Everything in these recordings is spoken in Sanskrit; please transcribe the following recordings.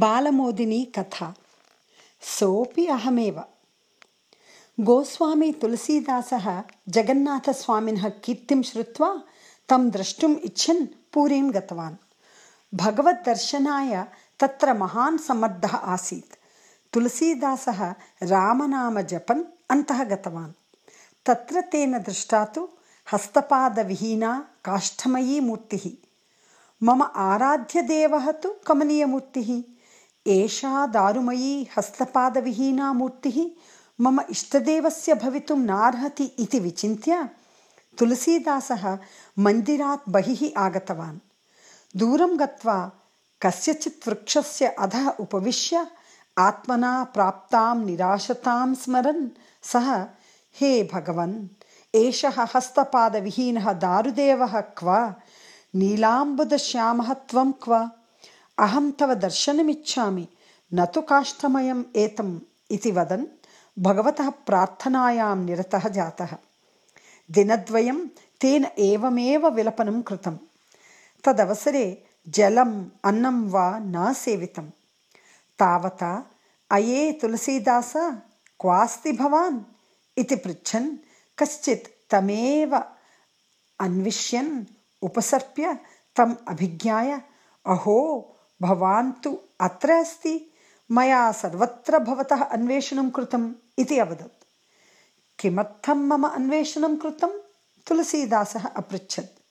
बालमोदिनी कथा सोऽपि अहमेव गोस्वामी तुलसीदासः जगन्नाथस्वामिनः कीर्तिं श्रुत्वा तं द्रष्टुम् इच्छन् पुरीं गतवान् भगवद्दर्शनाय तत्र महान् समर्थः आसीत् तुलसीदासः रामनाम जपन् अन्तः गतवान् तत्र तेन दृष्टा तु हस्तपादविहीना काष्ठमयी मूर्तिः मम आराध्यदेवः तु कमनीयमूर्तिः एषा दारुमयी हस्तपादविहीना मूर्तिः मम इष्टदेवस्य भवितुं नार्हति इति विचिन्त्य तुलसीदासः मन्दिरात् बहिः आगतवान्। दूरं गत्वा कस्यचित् वृक्षस्य अधः उपविश्य आत्मना प्राप्तां निराशतां स्मरन् सः हे भगवन् एषः हस्तपादविहीनः दारुदेवः क्व? नीलाम्बुदश्यामः त्वं क्व अहं तव दर्शनमिच्छामि। न तु काष्ठमयम् एतम् इति वदन् भगवतः प्रार्थनायां निरतः जातः। दिनद्वयं तेन एवमेव विलपनं कृतं तदवसरे जलम् अन्नं वा न सेवितं तावता अये तुलसीदास क्वास्ति भवान्? इति पृच्छन् कश्चित् तमेव अन्विष्यन् उपसर्प्य तम् अभिज्ञाय अहो भवान् तु अत्र अस्ति। मया सर्वत्र भवतः अन्वेषणं कृतम् इति अवदत्। किमर्थं मम अन्वेषणं कृतं तुलसीदासः अपृच्छत्।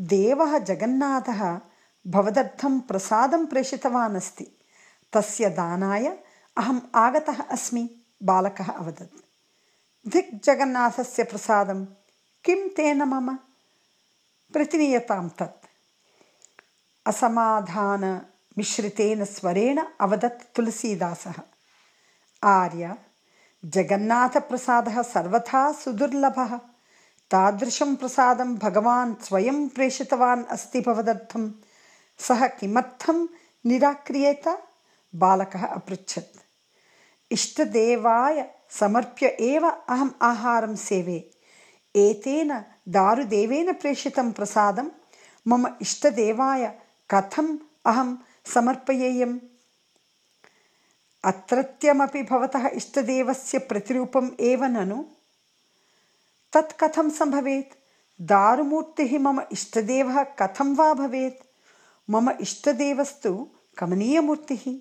देवः जगन्नाथः भवदर्थं प्रसादं प्रेषितवान् अस्ति। तस्य दानाय अहम् आगतः अस्मि बालकः अवदत्। धिक् जगन्नाथस्य प्रसादं किं तेन मम? प्रतिनीयतां तत् असमाधानमिश्रितेन स्वरेण अवदत् तुलसीदासः। आर्य जगन्नाथप्रसादः सर्वथा सुदुर्लभः। तादृशं प्रसादं भगवान् स्वयं प्रेषितवान् अस्ति भवदर्थं। सः किमर्थं निराक्रियेत? बालकः अपृच्छत्। इष्टदेवाय समर्प्य एव अहम् आहारं सेवे। एतेन दारुदेवेन प्रेषितं प्रसादं मम इष्टदेवाय कथम् अहं समर्पयेयम्। अत्रत्यमपि भवतः इष्टदेवस्य प्रतिरूपम् एव ननु। तत् कथं सम्भवेत्? दारुमूर्तिः मम इष्टदेवः कथं वा भवेत्? मम इष्टदेवस्तु कमनीयमूर्तिः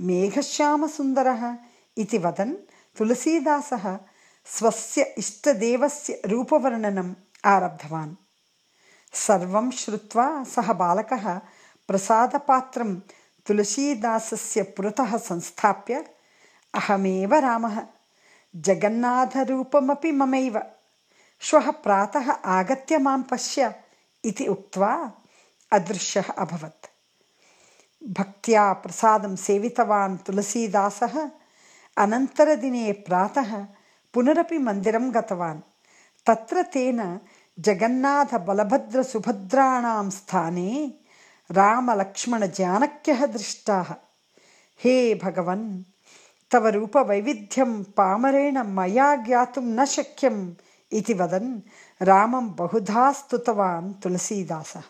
मेघश्यामसुन्दरः इति वदन् तुलसीदासः स्वस्य इष्टदेवस्य रूपवर्णनम् आरब्धवान्। सर्वं श्रुत्वा सः बालकः प्रसादपात्रं तुलसीदासस्य पुरतः संस्थाप्य अहमेव रामः जगन्नाथरूपमपि ममैव श्वः प्रातः आगत्य मां पश्य इति उक्त्वा अदृश्यः अभवत्। भक्त्या प्रसादं सेवितवान् तुलसीदासः अनन्तरदिने प्रातः पुनरपि मन्दिरं गतवान्। तत्र तेन जगन्नाथबलभद्रसुभद्राणां स्थाने रामलक्ष्मणजानक्यः दृष्टाः। हे भगवन् तव रूपवैविध्यं पामरेण मया ज्ञातुं न शक्यम् इति वदन् रामं बहुधा स्तुतवान् तुलसीदासः